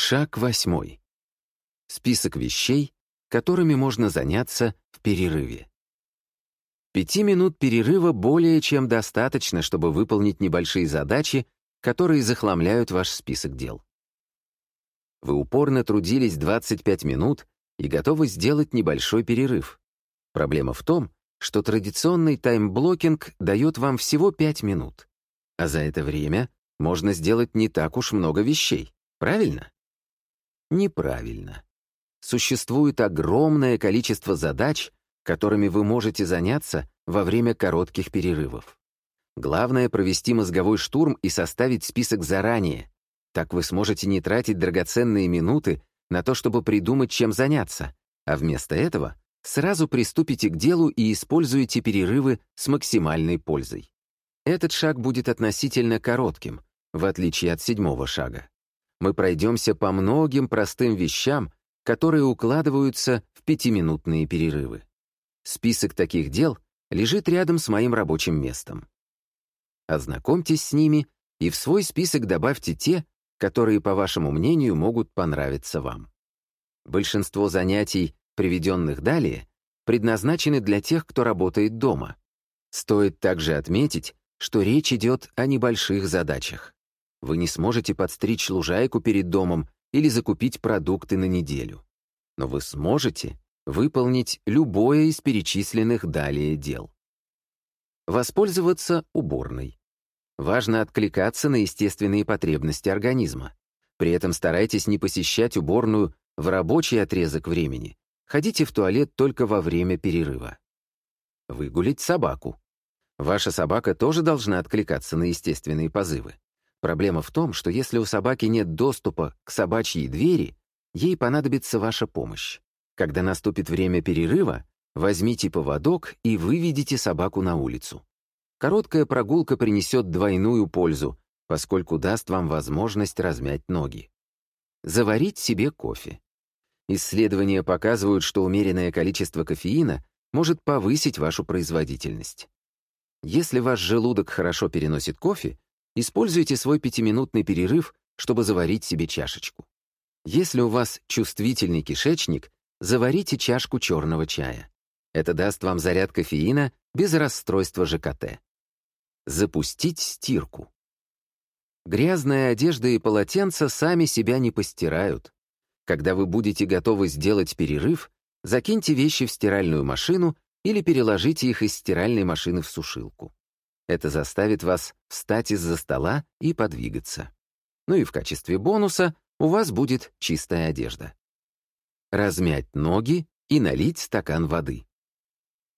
Шаг восьмой. Список вещей, которыми можно заняться в перерыве. Пяти минут перерыва более чем достаточно, чтобы выполнить небольшие задачи, которые захламляют ваш список дел. Вы упорно трудились 25 минут и готовы сделать небольшой перерыв. Проблема в том, что традиционный таймблокинг дает вам всего 5 минут. А за это время можно сделать не так уж много вещей, правильно? Неправильно. Существует огромное количество задач, которыми вы можете заняться во время коротких перерывов. Главное — провести мозговой штурм и составить список заранее. Так вы сможете не тратить драгоценные минуты на то, чтобы придумать, чем заняться, а вместо этого сразу приступите к делу и используете перерывы с максимальной пользой. Этот шаг будет относительно коротким, в отличие от седьмого шага. Мы пройдемся по многим простым вещам, которые укладываются в пятиминутные перерывы. Список таких дел лежит рядом с моим рабочим местом. Ознакомьтесь с ними и в свой список добавьте те, которые, по вашему мнению, могут понравиться вам. Большинство занятий, приведенных далее, предназначены для тех, кто работает дома. Стоит также отметить, что речь идет о небольших задачах. Вы не сможете подстричь лужайку перед домом или закупить продукты на неделю. Но вы сможете выполнить любое из перечисленных далее дел. Воспользоваться уборной. Важно откликаться на естественные потребности организма. При этом старайтесь не посещать уборную в рабочий отрезок времени. Ходите в туалет только во время перерыва. Выгулить собаку. Ваша собака тоже должна откликаться на естественные позывы. Проблема в том, что если у собаки нет доступа к собачьей двери, ей понадобится ваша помощь. Когда наступит время перерыва, возьмите поводок и выведите собаку на улицу. Короткая прогулка принесет двойную пользу, поскольку даст вам возможность размять ноги. Заварить себе кофе. Исследования показывают, что умеренное количество кофеина может повысить вашу производительность. Если ваш желудок хорошо переносит кофе, используйте свой пятиминутный перерыв, чтобы заварить себе чашечку. Если у вас чувствительный кишечник, заварите чашку черного чая. Это даст вам заряд кофеина без расстройства ЖКТ. Запустить стирку. Грязная одежда и полотенца сами себя не постирают. Когда вы будете готовы сделать перерыв, закиньте вещи в стиральную машину или переложите их из стиральной машины в сушилку. Это заставит вас встать из-за стола и подвигаться. Ну и в качестве бонуса у вас будет чистая одежда. Размять ноги и налить стакан воды.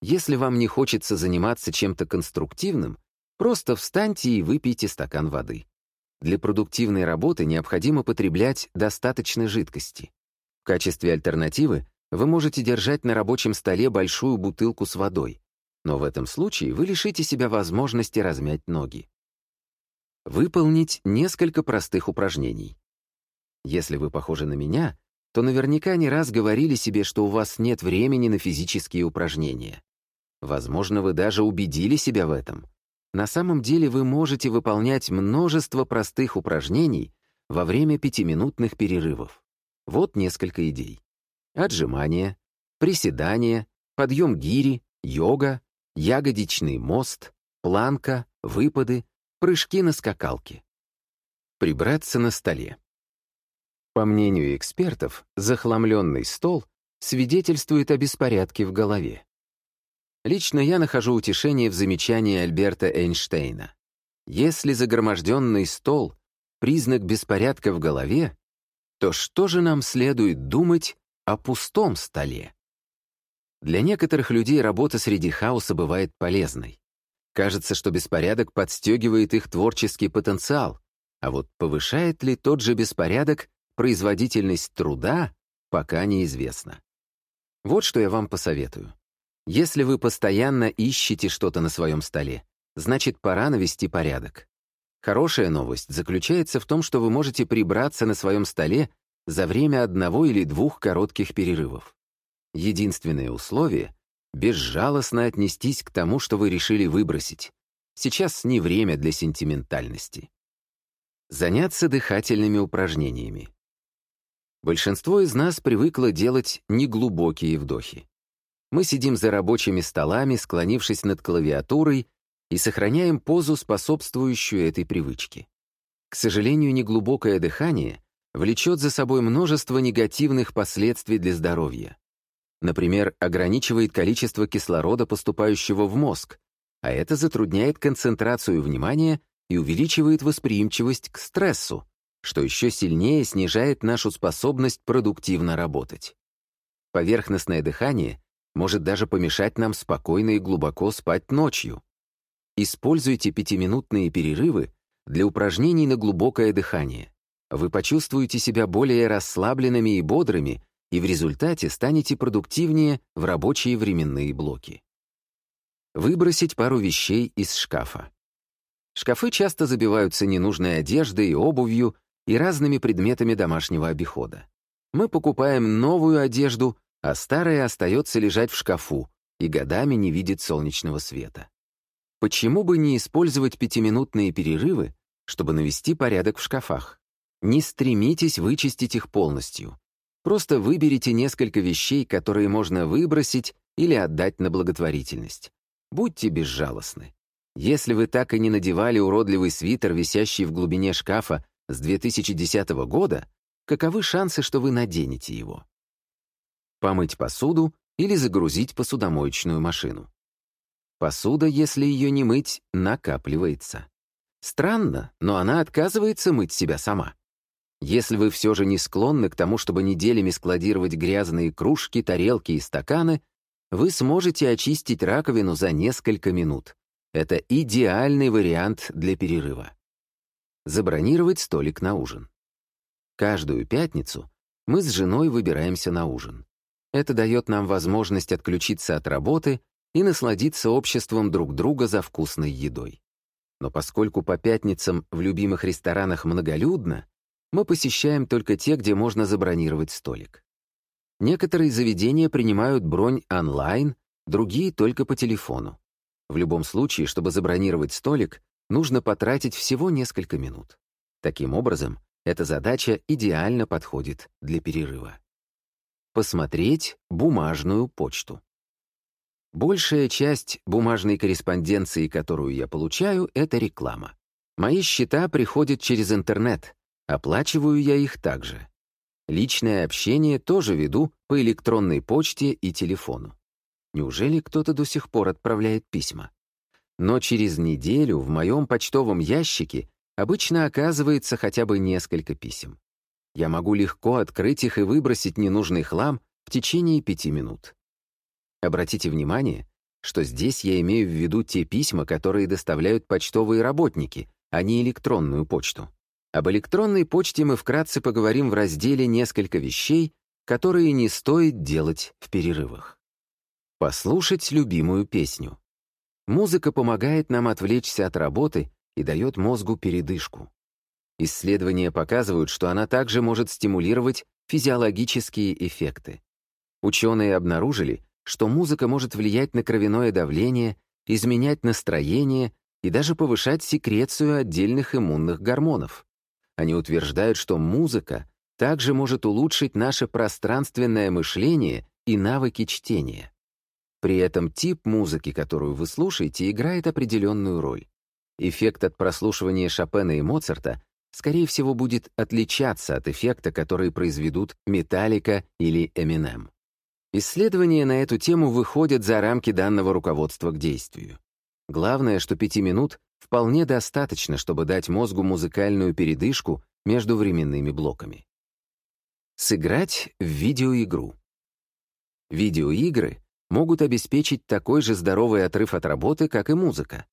Если вам не хочется заниматься чем-то конструктивным, Просто встаньте и выпейте стакан воды. Для продуктивной работы необходимо потреблять достаточно жидкости. В качестве альтернативы вы можете держать на рабочем столе большую бутылку с водой, но в этом случае вы лишите себя возможности размять ноги. Выполнить несколько простых упражнений. Если вы похожи на меня, то наверняка не раз говорили себе, что у вас нет времени на физические упражнения. Возможно, вы даже убедили себя в этом. На самом деле вы можете выполнять множество простых упражнений во время пятиминутных перерывов. Вот несколько идей. Отжимания, приседания, подъем гири, йога, ягодичный мост, планка, выпады, прыжки на скакалке. Прибраться на столе. По мнению экспертов, захламленный стол свидетельствует о беспорядке в голове. Лично я нахожу утешение в замечании Альберта Эйнштейна. Если загроможденный стол — признак беспорядка в голове, то что же нам следует думать о пустом столе? Для некоторых людей работа среди хаоса бывает полезной. Кажется, что беспорядок подстегивает их творческий потенциал, а вот повышает ли тот же беспорядок производительность труда, пока неизвестно. Вот что я вам посоветую. Если вы постоянно ищете что-то на своем столе, значит, пора навести порядок. Хорошая новость заключается в том, что вы можете прибраться на своем столе за время одного или двух коротких перерывов. Единственное условие — безжалостно отнестись к тому, что вы решили выбросить. Сейчас не время для сентиментальности. Заняться дыхательными упражнениями. Большинство из нас привыкло делать неглубокие вдохи. Мы сидим за рабочими столами, склонившись над клавиатурой, и сохраняем позу, способствующую этой привычке. К сожалению, неглубокое дыхание влечет за собой множество негативных последствий для здоровья. Например, ограничивает количество кислорода, поступающего в мозг, а это затрудняет концентрацию внимания и увеличивает восприимчивость к стрессу, что еще сильнее снижает нашу способность продуктивно работать. Поверхностное дыхание может даже помешать нам спокойно и глубоко спать ночью. Используйте пятиминутные перерывы для упражнений на глубокое дыхание. Вы почувствуете себя более расслабленными и бодрыми, и в результате станете продуктивнее в рабочие временные блоки. Выбросить пару вещей из шкафа. Шкафы часто забиваются ненужной одеждой и обувью и разными предметами домашнего обихода. Мы покупаем новую одежду, а старая остается лежать в шкафу и годами не видит солнечного света. Почему бы не использовать пятиминутные перерывы, чтобы навести порядок в шкафах? Не стремитесь вычистить их полностью. Просто выберите несколько вещей, которые можно выбросить или отдать на благотворительность. Будьте безжалостны. Если вы так и не надевали уродливый свитер, висящий в глубине шкафа с 2010 года, каковы шансы, что вы наденете его? Помыть посуду или загрузить посудомоечную машину. Посуда, если ее не мыть, накапливается. Странно, но она отказывается мыть себя сама. Если вы все же не склонны к тому, чтобы неделями складировать грязные кружки, тарелки и стаканы, вы сможете очистить раковину за несколько минут. Это идеальный вариант для перерыва. Забронировать столик на ужин. Каждую пятницу мы с женой выбираемся на ужин. Это дает нам возможность отключиться от работы и насладиться обществом друг друга за вкусной едой. Но поскольку по пятницам в любимых ресторанах многолюдно, мы посещаем только те, где можно забронировать столик. Некоторые заведения принимают бронь онлайн, другие — только по телефону. В любом случае, чтобы забронировать столик, нужно потратить всего несколько минут. Таким образом, эта задача идеально подходит для перерыва. Посмотреть бумажную почту. Большая часть бумажной корреспонденции, которую я получаю, — это реклама. Мои счета приходят через интернет, Оплачиваю я их также. Личное общение тоже веду по электронной почте и телефону. Неужели кто-то до сих пор отправляет письма? Но через неделю в моем почтовом ящике обычно оказывается хотя бы несколько писем. Я могу легко открыть их и выбросить ненужный хлам в течение пяти минут. Обратите внимание, что здесь я имею в виду те письма, которые доставляют почтовые работники, а не электронную почту. Об электронной почте мы вкратце поговорим в разделе «Несколько вещей», которые не стоит делать в перерывах. Послушать любимую песню. Музыка помогает нам отвлечься от работы и дает мозгу передышку. Исследования показывают, что она также может стимулировать физиологические эффекты. Ученые обнаружили, что музыка может влиять на кровяное давление, изменять настроение и даже повышать секрецию отдельных иммунных гормонов. Они утверждают, что музыка также может улучшить наше пространственное мышление и навыки чтения. При этом тип музыки, которую вы слушаете, играет определенную роль. Эффект от прослушивания Шопена и Моцарта, скорее всего, будет отличаться от эффекта, который произведут Металлика или Эминем. Исследования на эту тему выходят за рамки данного руководства к действию. Главное, что пяти минут вполне достаточно, чтобы дать мозгу музыкальную передышку между временными блоками. Сыграть в видеоигру. Видеоигры могут обеспечить такой же здоровый отрыв от работы, как и музыка.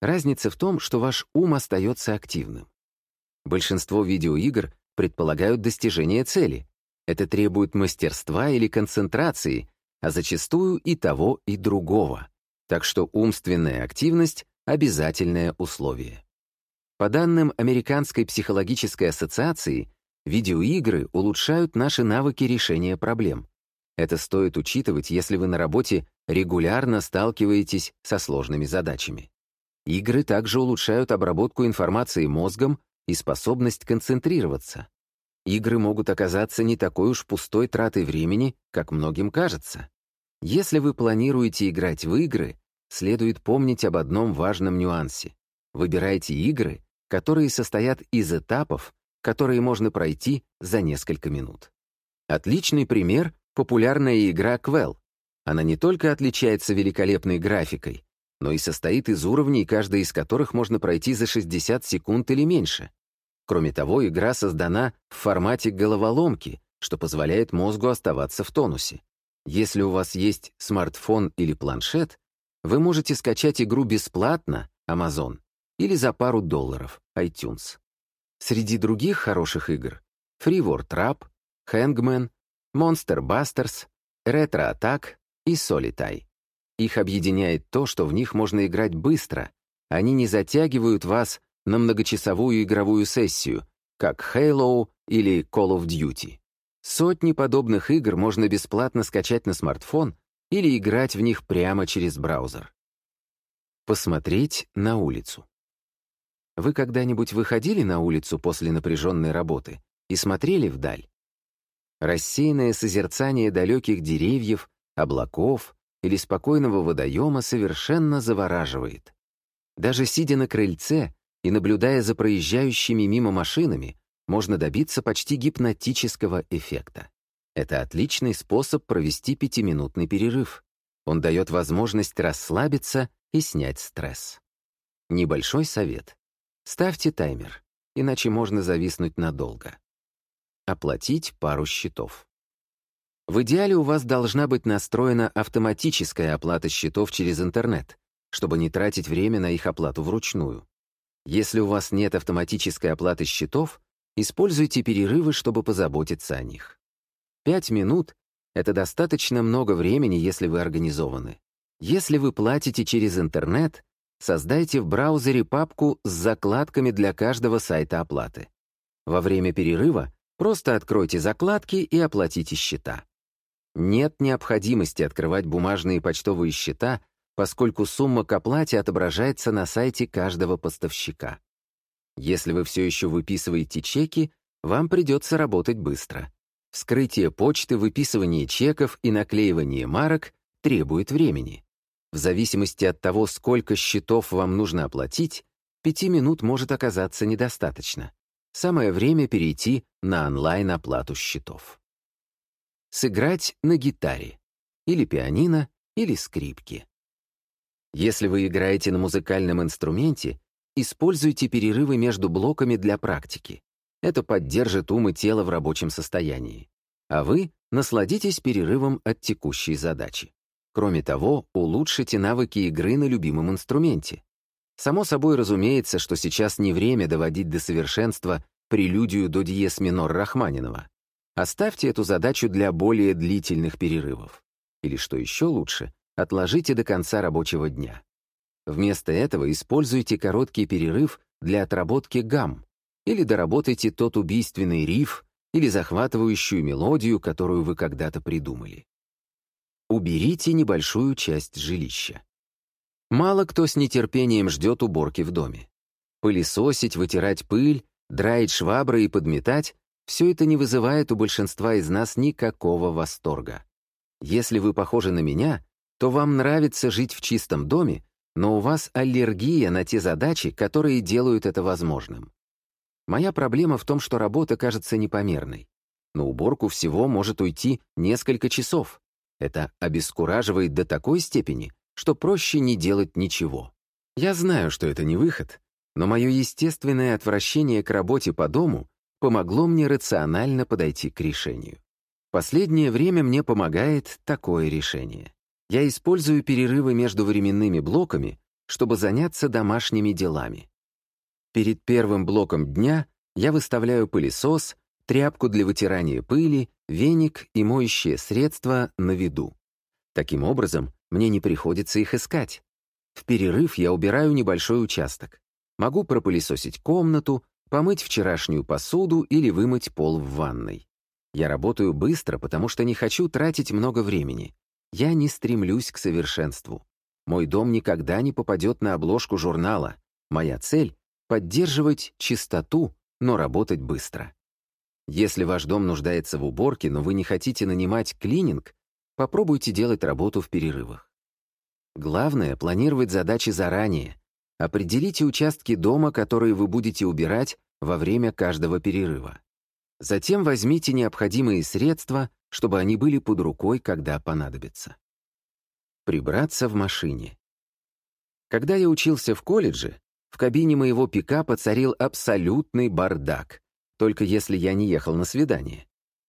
Разница в том, что ваш ум остается активным. Большинство видеоигр предполагают достижение цели. Это требует мастерства или концентрации, а зачастую и того, и другого. Так что умственная активность обязательное условие. По данным Американской психологической ассоциации, видеоигры улучшают наши навыки решения проблем. Это стоит учитывать, если вы на работе регулярно сталкиваетесь со сложными задачами. Игры также улучшают обработку информации мозгом и способность концентрироваться. Игры могут оказаться не такой уж пустой тратой времени, как многим кажется. Если вы планируете играть в игры, следует помнить об одном важном нюансе. Выбирайте игры, которые состоят из этапов, которые можно пройти за несколько минут. Отличный пример — популярная игра Quell. Она не только отличается великолепной графикой, но и состоит из уровней, каждый из которых можно пройти за 60 секунд или меньше. Кроме того, игра создана в формате головоломки, что позволяет мозгу оставаться в тонусе. Если у вас есть смартфон или планшет, вы можете скачать игру бесплатно, Amazon, или за пару долларов, iTunes. Среди других хороших игр — Freewar Trap, Hangman, Monster Busters, Retro Attack и Solitai. Их объединяет то, что в них можно играть быстро. Они не затягивают вас на многочасовую игровую сессию, как Halo или Call of Duty. Сотни подобных игр можно бесплатно скачать на смартфон или играть в них прямо через браузер. Посмотреть на улицу. Вы когда-нибудь выходили на улицу после напряженной работы и смотрели вдаль? Рассеянное созерцание далеких деревьев, облаков, или спокойного водоема совершенно завораживает. Даже сидя на крыльце и наблюдая за проезжающими мимо машинами, можно добиться почти гипнотического эффекта. Это отличный способ провести пятиминутный перерыв. Он дает возможность расслабиться и снять стресс. Небольшой совет. Ставьте таймер, иначе можно зависнуть надолго. Оплатить пару счетов. В идеале у вас должна быть настроена автоматическая оплата счетов через интернет, чтобы не тратить время на их оплату вручную. Если у вас нет автоматической оплаты счетов, используйте перерывы, чтобы позаботиться о них. Пять минут — это достаточно много времени, если вы организованы. Если вы платите через интернет, создайте в браузере папку с закладками для каждого сайта оплаты. Во время перерыва просто откройте закладки и оплатите счета. Нет необходимости открывать бумажные почтовые счета, поскольку сумма к оплате отображается на сайте каждого поставщика. Если вы все еще выписываете чеки, вам придется работать быстро. Вскрытие почты, выписывание чеков и наклеивание марок требует времени. В зависимости от того, сколько счетов вам нужно оплатить, пяти минут может оказаться недостаточно. Самое время перейти на онлайн-оплату счетов сыграть на гитаре, или пианино, или скрипке. Если вы играете на музыкальном инструменте, используйте перерывы между блоками для практики. Это поддержит ум и тело в рабочем состоянии. А вы насладитесь перерывом от текущей задачи. Кроме того, улучшите навыки игры на любимом инструменте. Само собой разумеется, что сейчас не время доводить до совершенства прелюдию до диез минор Рахманинова. Оставьте эту задачу для более длительных перерывов. Или, что еще лучше, отложите до конца рабочего дня. Вместо этого используйте короткий перерыв для отработки гамм или доработайте тот убийственный риф или захватывающую мелодию, которую вы когда-то придумали. Уберите небольшую часть жилища. Мало кто с нетерпением ждет уборки в доме. Пылесосить, вытирать пыль, драить швабры и подметать все это не вызывает у большинства из нас никакого восторга. Если вы похожи на меня, то вам нравится жить в чистом доме, но у вас аллергия на те задачи, которые делают это возможным. Моя проблема в том, что работа кажется непомерной. На уборку всего может уйти несколько часов. Это обескураживает до такой степени, что проще не делать ничего. Я знаю, что это не выход, но мое естественное отвращение к работе по дому помогло мне рационально подойти к решению. Последнее время мне помогает такое решение. Я использую перерывы между временными блоками, чтобы заняться домашними делами. Перед первым блоком дня я выставляю пылесос, тряпку для вытирания пыли, веник и моющее средство на виду. Таким образом, мне не приходится их искать. В перерыв я убираю небольшой участок. Могу пропылесосить комнату, помыть вчерашнюю посуду или вымыть пол в ванной. Я работаю быстро, потому что не хочу тратить много времени. Я не стремлюсь к совершенству. Мой дом никогда не попадет на обложку журнала. Моя цель — поддерживать чистоту, но работать быстро. Если ваш дом нуждается в уборке, но вы не хотите нанимать клининг, попробуйте делать работу в перерывах. Главное — планировать задачи заранее. Определите участки дома, которые вы будете убирать во время каждого перерыва. Затем возьмите необходимые средства, чтобы они были под рукой, когда понадобится. Прибраться в машине. Когда я учился в колледже, в кабине моего пикапа царил абсолютный бардак, только если я не ехал на свидание.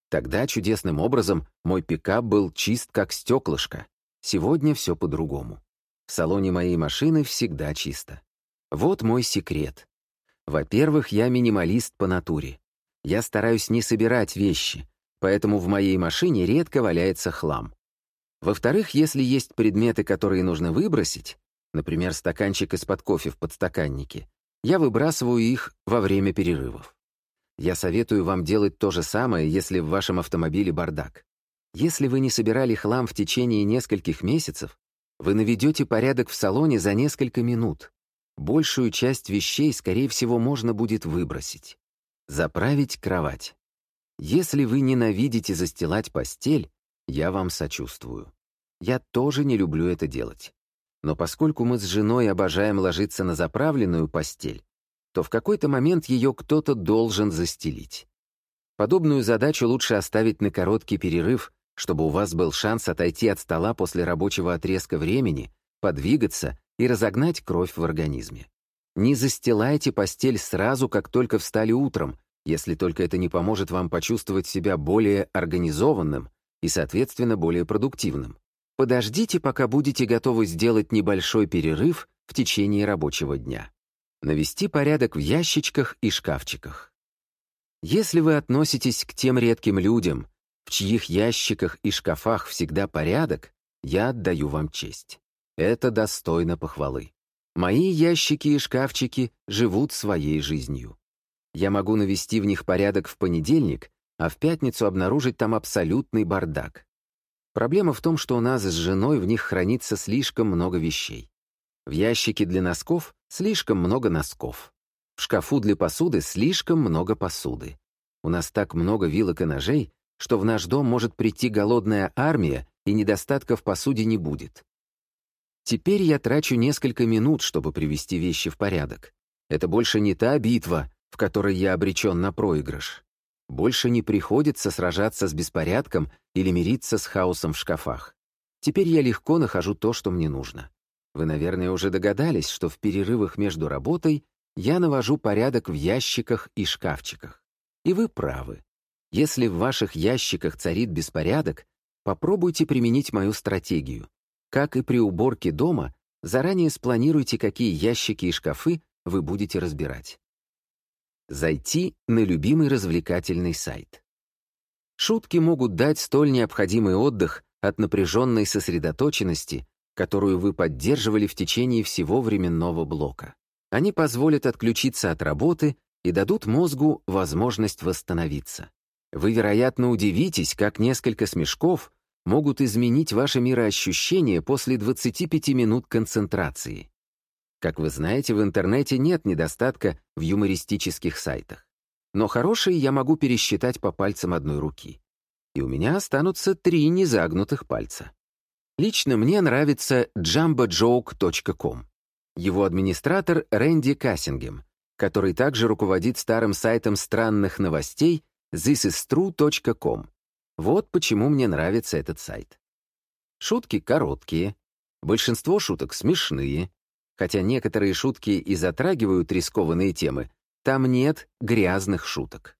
Тогда чудесным образом мой пикап был чист как стеклышко. Сегодня все по-другому. В салоне моей машины всегда чисто. Вот мой секрет. Во-первых, я минималист по натуре. Я стараюсь не собирать вещи, поэтому в моей машине редко валяется хлам. Во-вторых, если есть предметы, которые нужно выбросить, например, стаканчик из-под кофе в подстаканнике, я выбрасываю их во время перерывов. Я советую вам делать то же самое, если в вашем автомобиле бардак. Если вы не собирали хлам в течение нескольких месяцев, вы наведете порядок в салоне за несколько минут. Большую часть вещей, скорее всего, можно будет выбросить. Заправить кровать. Если вы ненавидите застилать постель, я вам сочувствую. Я тоже не люблю это делать. Но поскольку мы с женой обожаем ложиться на заправленную постель, то в какой-то момент ее кто-то должен застелить. Подобную задачу лучше оставить на короткий перерыв, чтобы у вас был шанс отойти от стола после рабочего отрезка времени, подвигаться и разогнать кровь в организме. Не застилайте постель сразу, как только встали утром, если только это не поможет вам почувствовать себя более организованным и, соответственно, более продуктивным. Подождите, пока будете готовы сделать небольшой перерыв в течение рабочего дня. Навести порядок в ящичках и шкафчиках. Если вы относитесь к тем редким людям, в чьих ящиках и шкафах всегда порядок, я отдаю вам честь. Это достойно похвалы. Мои ящики и шкафчики живут своей жизнью. Я могу навести в них порядок в понедельник, а в пятницу обнаружить там абсолютный бардак. Проблема в том, что у нас с женой в них хранится слишком много вещей. В ящике для носков слишком много носков. В шкафу для посуды слишком много посуды. У нас так много вилок и ножей, что в наш дом может прийти голодная армия, и недостатка в посуде не будет. Теперь я трачу несколько минут, чтобы привести вещи в порядок. Это больше не та битва, в которой я обречен на проигрыш. Больше не приходится сражаться с беспорядком или мириться с хаосом в шкафах. Теперь я легко нахожу то, что мне нужно. Вы, наверное, уже догадались, что в перерывах между работой я навожу порядок в ящиках и шкафчиках. И вы правы. Если в ваших ящиках царит беспорядок, попробуйте применить мою стратегию. Как и при уборке дома, заранее спланируйте, какие ящики и шкафы вы будете разбирать. Зайти на любимый развлекательный сайт. Шутки могут дать столь необходимый отдых от напряженной сосредоточенности, которую вы поддерживали в течение всего временного блока. Они позволят отключиться от работы и дадут мозгу возможность восстановиться. Вы, вероятно, удивитесь, как несколько смешков могут изменить ваше мироощущение после 25 минут концентрации. Как вы знаете, в интернете нет недостатка в юмористических сайтах. Но хорошие я могу пересчитать по пальцам одной руки. И у меня останутся три незагнутых пальца. Лично мне нравится jumbojoke.com. Его администратор Рэнди Кассингем, который также руководит старым сайтом странных новостей thisistrue.com. Вот почему мне нравится этот сайт. Шутки короткие, большинство шуток смешные, хотя некоторые шутки и затрагивают рискованные темы, там нет грязных шуток.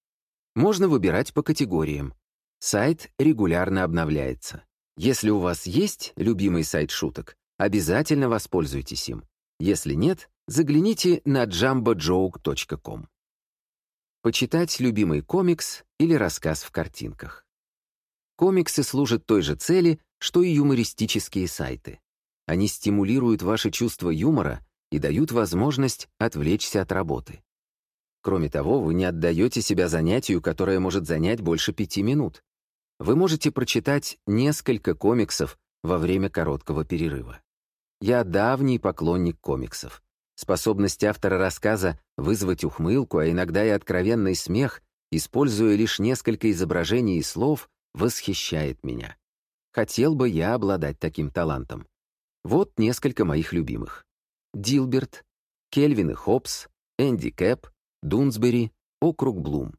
Можно выбирать по категориям. Сайт регулярно обновляется. Если у вас есть любимый сайт шуток, обязательно воспользуйтесь им. Если нет, загляните на jumbojoke.com. Почитать любимый комикс или рассказ в картинках. Комиксы служат той же цели, что и юмористические сайты. Они стимулируют ваше чувство юмора и дают возможность отвлечься от работы. Кроме того, вы не отдаете себя занятию, которое может занять больше пяти минут. Вы можете прочитать несколько комиксов во время короткого перерыва. Я давний поклонник комиксов. Способность автора рассказа вызвать ухмылку, а иногда и откровенный смех используя лишь несколько изображений и слов, восхищает меня. Хотел бы я обладать таким талантом. Вот несколько моих любимых. Дилберт, Кельвин и Хопс, Энди Кэп, Дунсбери, Округ Блум.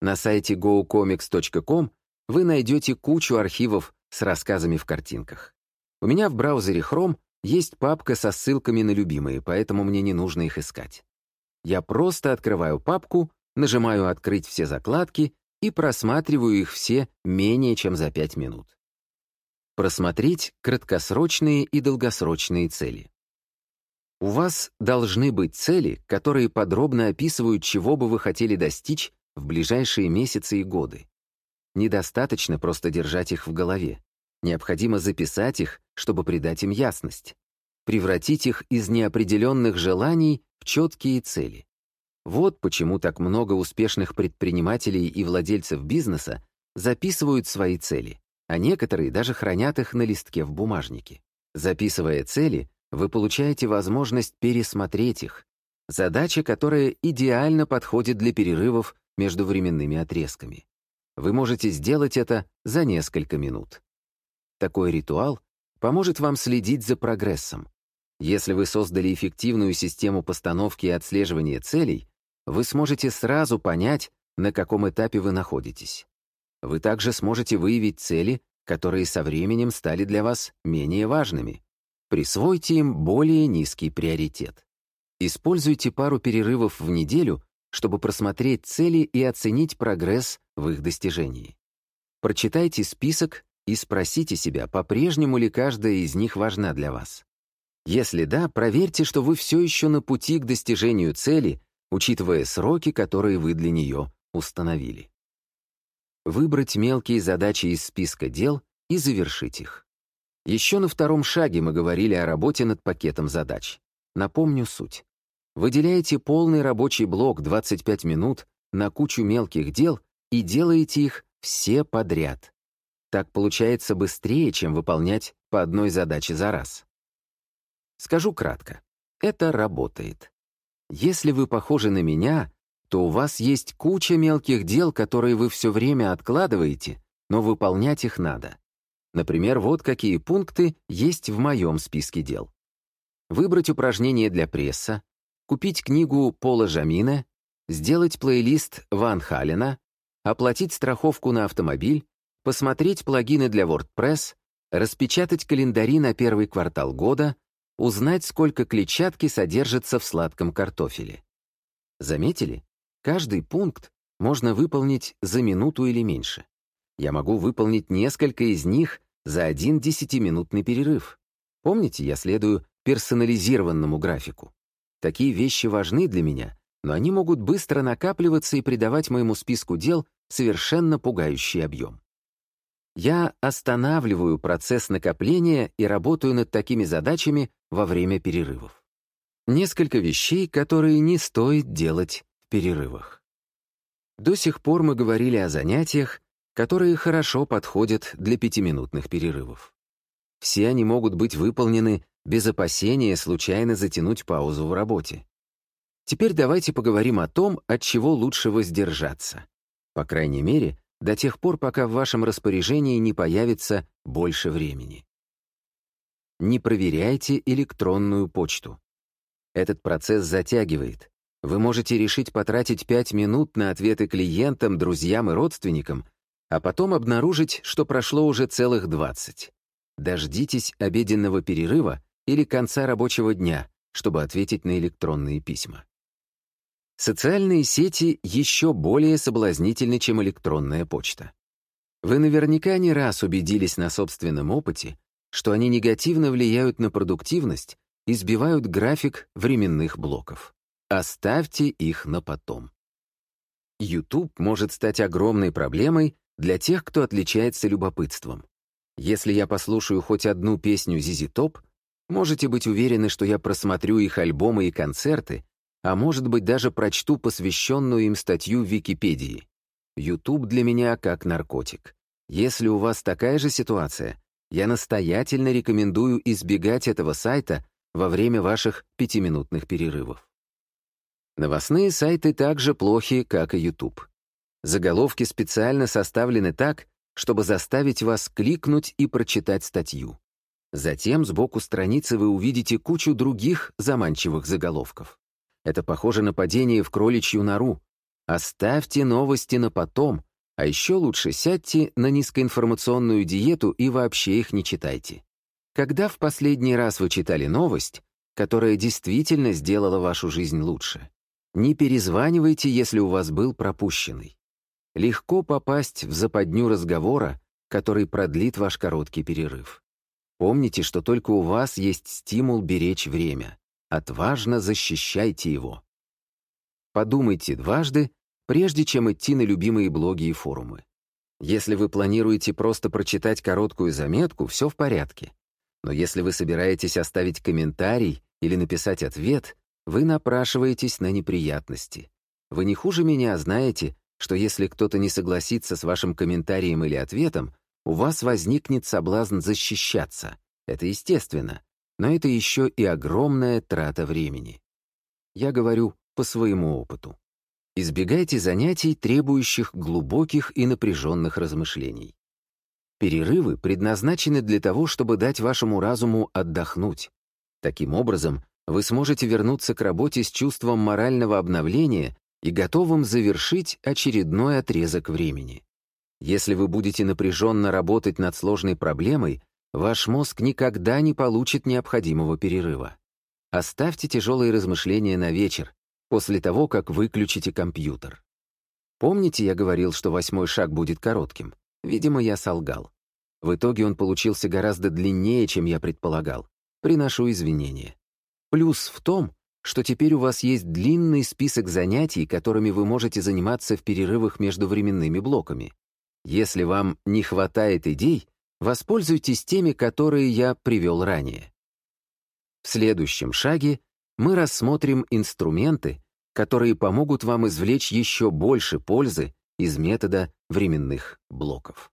На сайте gocomics.com вы найдете кучу архивов с рассказами в картинках. У меня в браузере Chrome есть папка со ссылками на любимые, поэтому мне не нужно их искать. Я просто открываю папку, нажимаю «Открыть все закладки» и просматриваю их все менее чем за 5 минут. Просмотреть краткосрочные и долгосрочные цели. У вас должны быть цели, которые подробно описывают, чего бы вы хотели достичь в ближайшие месяцы и годы. Недостаточно просто держать их в голове. Необходимо записать их, чтобы придать им ясность. Превратить их из неопределенных желаний в четкие цели. Вот почему так много успешных предпринимателей и владельцев бизнеса записывают свои цели, а некоторые даже хранят их на листке в бумажнике. Записывая цели, вы получаете возможность пересмотреть их. Задача, которая идеально подходит для перерывов между временными отрезками. Вы можете сделать это за несколько минут. Такой ритуал поможет вам следить за прогрессом. Если вы создали эффективную систему постановки и отслеживания целей, вы сможете сразу понять, на каком этапе вы находитесь. Вы также сможете выявить цели, которые со временем стали для вас менее важными. Присвойте им более низкий приоритет. Используйте пару перерывов в неделю, чтобы просмотреть цели и оценить прогресс в их достижении. Прочитайте список и спросите себя, по-прежнему ли каждая из них важна для вас. Если да, проверьте, что вы все еще на пути к достижению цели, учитывая сроки, которые вы для нее установили. Выбрать мелкие задачи из списка дел и завершить их. Еще на втором шаге мы говорили о работе над пакетом задач. Напомню суть. Выделяете полный рабочий блок 25 минут на кучу мелких дел и делаете их все подряд. Так получается быстрее, чем выполнять по одной задаче за раз. Скажу кратко. Это работает. Если вы похожи на меня, то у вас есть куча мелких дел, которые вы все время откладываете, но выполнять их надо. Например, вот какие пункты есть в моем списке дел. Выбрать упражнение для пресса, купить книгу Пола Жамина, сделать плейлист Ван Халена, оплатить страховку на автомобиль, посмотреть плагины для WordPress, распечатать календари на первый квартал года, узнать, сколько клетчатки содержится в сладком картофеле. Заметили? Каждый пункт можно выполнить за минуту или меньше. Я могу выполнить несколько из них за один десятиминутный перерыв. Помните, я следую персонализированному графику. Такие вещи важны для меня, но они могут быстро накапливаться и придавать моему списку дел совершенно пугающий объем. Я останавливаю процесс накопления и работаю над такими задачами во время перерывов. Несколько вещей, которые не стоит делать перерывах. До сих пор мы говорили о занятиях, которые хорошо подходят для пятиминутных перерывов. Все они могут быть выполнены без опасения случайно затянуть паузу в работе. Теперь давайте поговорим о том, от чего лучше воздержаться. По крайней мере, до тех пор, пока в вашем распоряжении не появится больше времени. Не проверяйте электронную почту. Этот процесс затягивает. Вы можете решить потратить 5 минут на ответы клиентам, друзьям и родственникам, а потом обнаружить, что прошло уже целых 20. Дождитесь обеденного перерыва или конца рабочего дня, чтобы ответить на электронные письма. Социальные сети еще более соблазнительны, чем электронная почта. Вы наверняка не раз убедились на собственном опыте, что они негативно влияют на продуктивность и сбивают график временных блоков. Оставьте их на потом. YouTube может стать огромной проблемой для тех, кто отличается любопытством. Если я послушаю хоть одну песню ZZ Top, можете быть уверены, что я просмотрю их альбомы и концерты, а может быть даже прочту посвященную им статью в Википедии. YouTube для меня как наркотик. Если у вас такая же ситуация, я настоятельно рекомендую избегать этого сайта во время ваших пятиминутных перерывов. Новостные сайты также плохи, как и YouTube. Заголовки специально составлены так, чтобы заставить вас кликнуть и прочитать статью. Затем сбоку страницы вы увидите кучу других заманчивых заголовков. Это похоже на падение в кроличью нору. Оставьте новости на потом, а еще лучше сядьте на низкоинформационную диету и вообще их не читайте. Когда в последний раз вы читали новость, которая действительно сделала вашу жизнь лучше? Не перезванивайте, если у вас был пропущенный. Легко попасть в западню разговора, который продлит ваш короткий перерыв. Помните, что только у вас есть стимул беречь время. Отважно защищайте его. Подумайте дважды, прежде чем идти на любимые блоги и форумы. Если вы планируете просто прочитать короткую заметку, все в порядке. Но если вы собираетесь оставить комментарий или написать ответ, вы напрашиваетесь на неприятности. Вы не хуже меня знаете, что если кто-то не согласится с вашим комментарием или ответом, у вас возникнет соблазн защищаться. Это естественно, но это еще и огромная трата времени. Я говорю по своему опыту. Избегайте занятий, требующих глубоких и напряженных размышлений. Перерывы предназначены для того, чтобы дать вашему разуму отдохнуть. Таким образом, вы сможете вернуться к работе с чувством морального обновления и готовым завершить очередной отрезок времени. Если вы будете напряженно работать над сложной проблемой, ваш мозг никогда не получит необходимого перерыва. Оставьте тяжелые размышления на вечер, после того, как выключите компьютер. Помните, я говорил, что восьмой шаг будет коротким? Видимо, я солгал. В итоге он получился гораздо длиннее, чем я предполагал. Приношу извинения. Плюс в том, что теперь у вас есть длинный список занятий, которыми вы можете заниматься в перерывах между временными блоками. Если вам не хватает идей, воспользуйтесь теми, которые я привел ранее. В следующем шаге мы рассмотрим инструменты, которые помогут вам извлечь еще больше пользы из метода временных блоков.